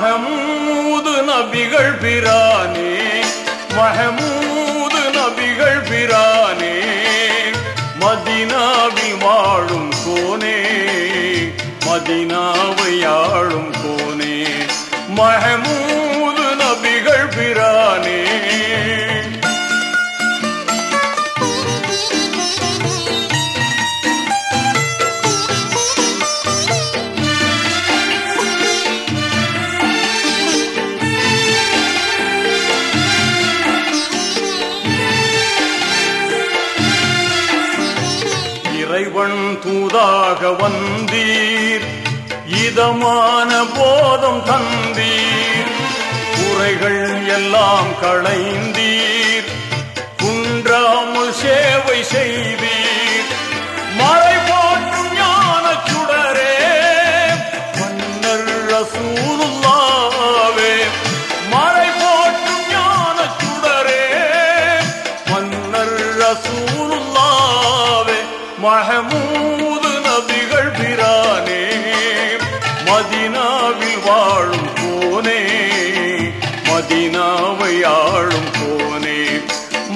மஹமூது நபிகள் பிரானே மஹமூது நபிகள் பிரானே மதினாவி வாழும் கோனே மதினாவை ஆளும் கோனே. மஹமூது நபிகள் பிரானே. தூதாக வந்தீர். இதமான போதம் தந்தீர். குறைகள் எல்லாம் களைந்தீர். குன்றாமல் சேவை செய்தீர். மறை போற்றும் ஞான சுடரே. மன்னர் ரசூலுல்லாவே. மறை போற்றும் ஞான சுடரே. மன்னர் ரசூலுல்லாவே. மஹமூது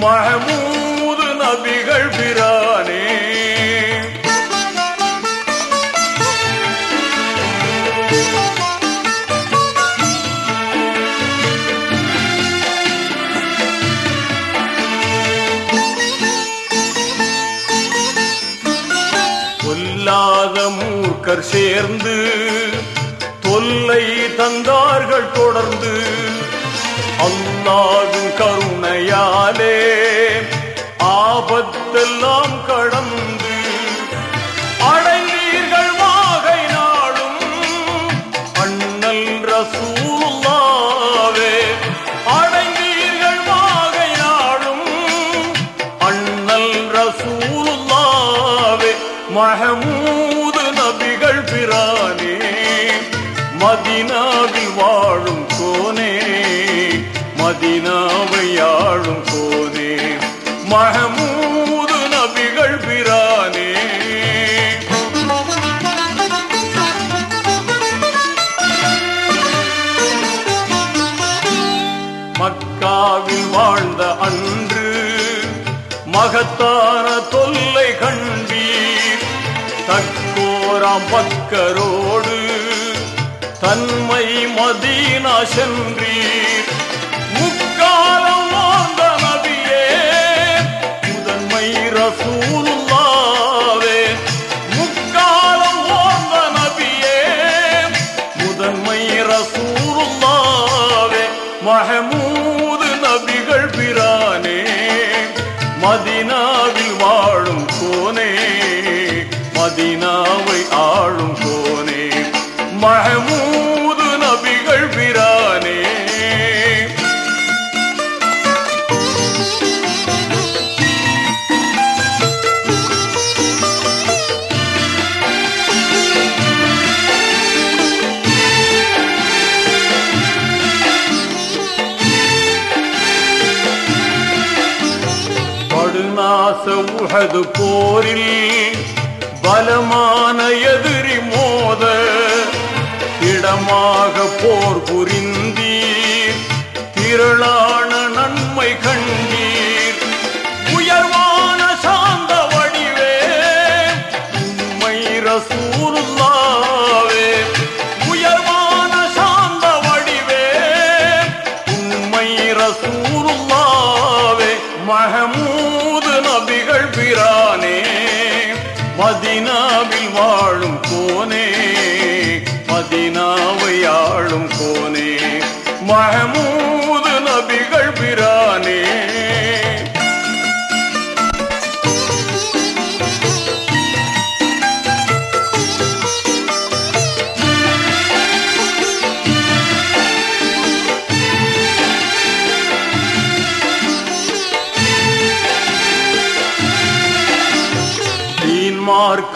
மஹமூது நபிகள் பிரானே. கொல்லாத மூர்க்கர் சேர்ந்து தொல்லை தந்தார்கள் தொடர்ந்து அல்லாவின் கருணையாலே மதினாவை ஆளும் போதே மகமூது நபிகள் பிரானே. மக்காவில் வாழ்ந்த அன்று மகத்தான தொல்லை கண்டீர். தக்கோராம் பக்கரோடு தன்மை மதீனா சென்றீர். மதினாவை ஆளும் கோனே. மஹமூது நபிகள் பிரானே. படுநாச உகது போரில் பலமான எதிரி மோத இடமாக போர் புரிந்தீர். திரளான நன்மை கண்டீர். உயர்வான சாந்த வடிவே உண்மை ரசூருல்லாவே உயர்வான சாந்த வடிவே உண்மை ரசூருல்லாவே மகமூது நபிகள் பிரானே. மதினாவில் வாழும் கோனே மதினாவை ஆளும் கோனே. மஹமூது நபிகள் பிரானே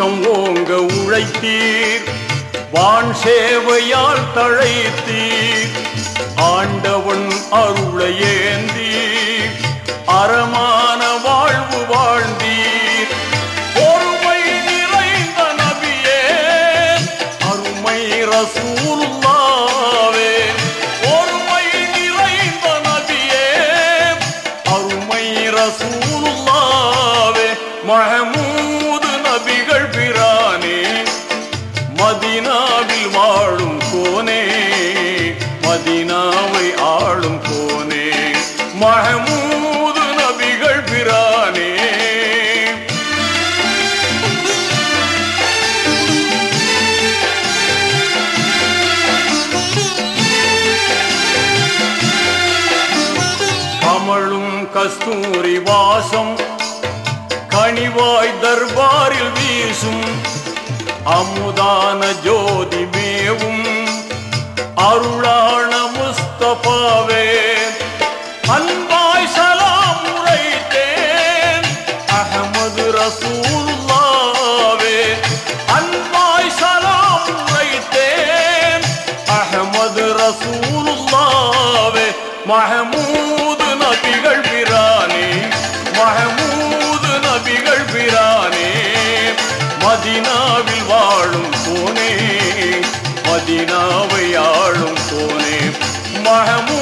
நாம் ஓங்க உழைத்தீர். வான் சேவையால் தழைத்தீர். ஆண்டவன் அருளை ஏந்தீர். அறமான வாழ்வு வாழ்ந்தீர். ஒருமை நிறைந்த நபியே. அருமை ரசு வாசம் கனிவாய் தர்பாரில் வீசும். அமுதான ஜோதி மேவும். அருளான முஸ்தபாவே அன்பாய் சலாம் உரைத்தேன். அகமது ரசூல்லாவே அன்பாய் சலாம் உரைத்தேன். அகமது ரசூல்லாவே மஹமூது நபிகள் மகமூது நபிகள் பிரானே. மதினாவில் வாழும் கோனே மதினாவை ஆளும் கோனே மகமூ